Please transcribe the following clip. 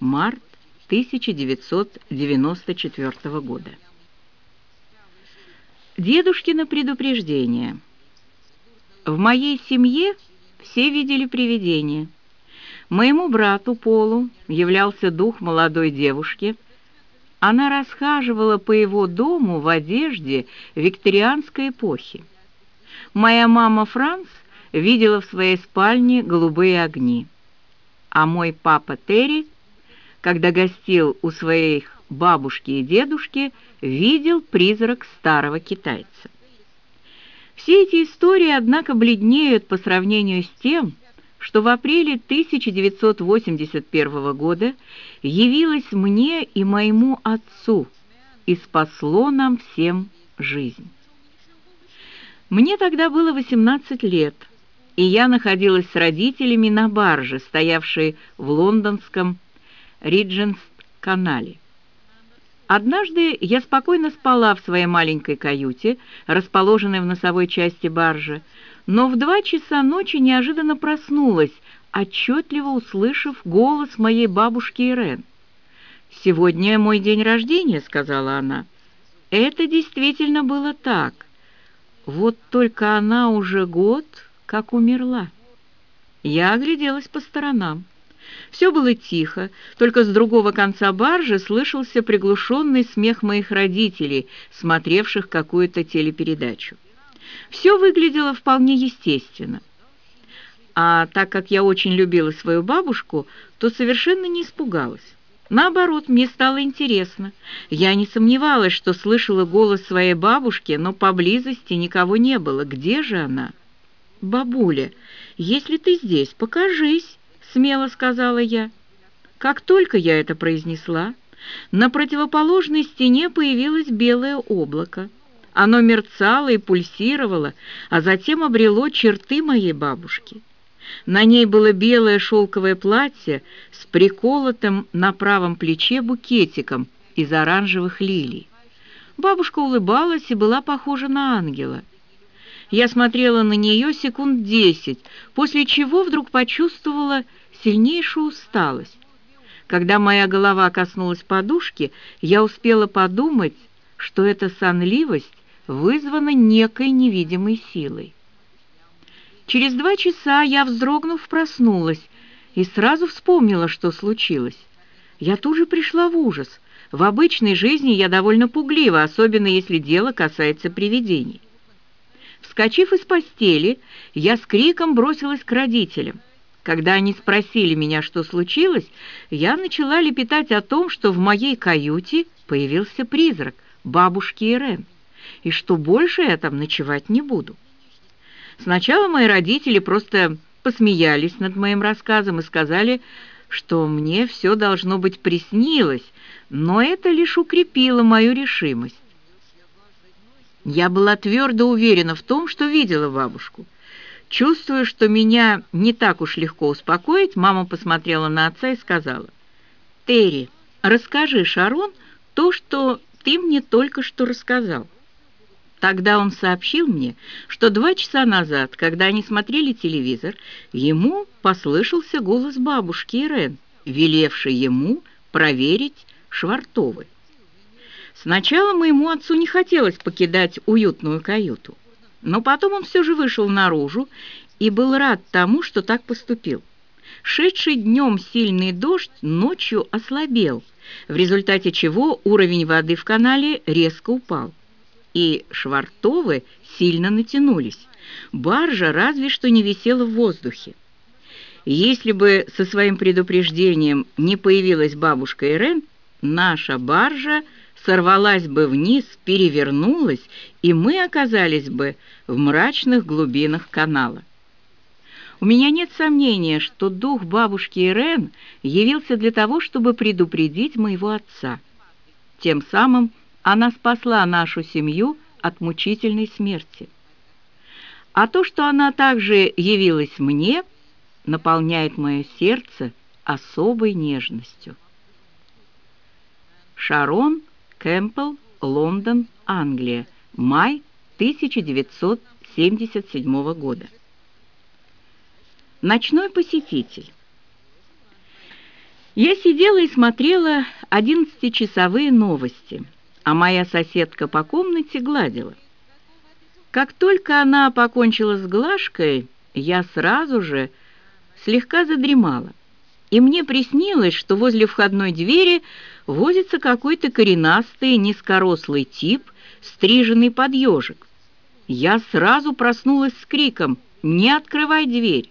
март 1994 года. Дедушкино предупреждение. В моей семье все видели привидения. Моему брату Полу являлся дух молодой девушки. Она расхаживала по его дому в одежде викторианской эпохи. Моя мама Франц видела в своей спальне голубые огни. А мой папа Терри, когда гостил у своих бабушки и дедушки, видел призрак старого китайца. Все эти истории, однако, бледнеют по сравнению с тем, что в апреле 1981 года явилось мне и моему отцу и спасло нам всем жизнь. Мне тогда было 18 лет, и я находилась с родителями на барже, стоявшей в лондонском Ридженс-канале. Однажды я спокойно спала в своей маленькой каюте, расположенной в носовой части баржи, но в два часа ночи неожиданно проснулась, отчетливо услышав голос моей бабушки Ирен. «Сегодня мой день рождения», — сказала она. Это действительно было так. Вот только она уже год как умерла. Я огляделась по сторонам. Все было тихо, только с другого конца баржи слышался приглушенный смех моих родителей, смотревших какую-то телепередачу. Все выглядело вполне естественно. А так как я очень любила свою бабушку, то совершенно не испугалась. Наоборот, мне стало интересно. Я не сомневалась, что слышала голос своей бабушки, но поблизости никого не было. Где же она? «Бабуля, если ты здесь, покажись!» — смело сказала я. Как только я это произнесла, на противоположной стене появилось белое облако. Оно мерцало и пульсировало, а затем обрело черты моей бабушки. На ней было белое шелковое платье с приколотым на правом плече букетиком из оранжевых лилий. Бабушка улыбалась и была похожа на ангела. Я смотрела на нее секунд десять, после чего вдруг почувствовала сильнейшую усталость. Когда моя голова коснулась подушки, я успела подумать, что эта сонливость вызвана некой невидимой силой. Через два часа я, вздрогнув, проснулась и сразу вспомнила, что случилось. Я тут же пришла в ужас. В обычной жизни я довольно пуглива, особенно если дело касается привидений. Вскочив из постели, я с криком бросилась к родителям. Когда они спросили меня, что случилось, я начала лепетать о том, что в моей каюте появился призрак бабушки Ирен, и что больше я там ночевать не буду. Сначала мои родители просто посмеялись над моим рассказом и сказали, что мне все должно быть приснилось, но это лишь укрепило мою решимость. Я была твердо уверена в том, что видела бабушку. Чувствуя, что меня не так уж легко успокоить, мама посмотрела на отца и сказала, «Терри, расскажи Шарон то, что ты мне только что рассказал». Тогда он сообщил мне, что два часа назад, когда они смотрели телевизор, ему послышался голос бабушки Ирен, велевший ему проверить Швартовы. Сначала моему отцу не хотелось покидать уютную каюту, но потом он все же вышел наружу и был рад тому, что так поступил. Шедший днем сильный дождь ночью ослабел, в результате чего уровень воды в канале резко упал, и швартовы сильно натянулись. Баржа разве что не висела в воздухе. Если бы со своим предупреждением не появилась бабушка Ирен, наша баржа сорвалась бы вниз, перевернулась, и мы оказались бы в мрачных глубинах канала. У меня нет сомнения, что дух бабушки Ирен явился для того, чтобы предупредить моего отца. Тем самым она спасла нашу семью от мучительной смерти. А то, что она также явилась мне, наполняет мое сердце особой нежностью. Шарон Кэмпбелл, Лондон, Англия, май 1977 года. Ночной посетитель. Я сидела и смотрела одиннадцатичасовые новости, а моя соседка по комнате гладила. Как только она покончила с глажкой, я сразу же слегка задремала, и мне приснилось, что возле входной двери возится какой-то коренастый низкорослый тип, стриженный под ежик. Я сразу проснулась с криком «Не открывай дверь!»